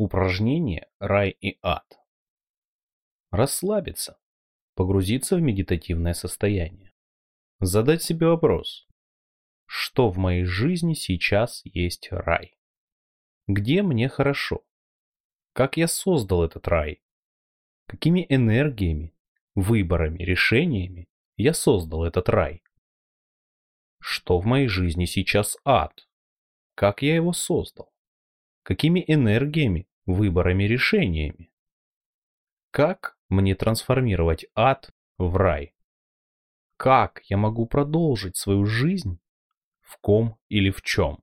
Упражнение «Рай и ад». Расслабиться, погрузиться в медитативное состояние. Задать себе вопрос. Что в моей жизни сейчас есть рай? Где мне хорошо? Как я создал этот рай? Какими энергиями, выборами, решениями я создал этот рай? Что в моей жизни сейчас ад? Как я его создал? Какими энергиями, выборами, решениями? Как мне трансформировать ад в рай? Как я могу продолжить свою жизнь в ком или в чем?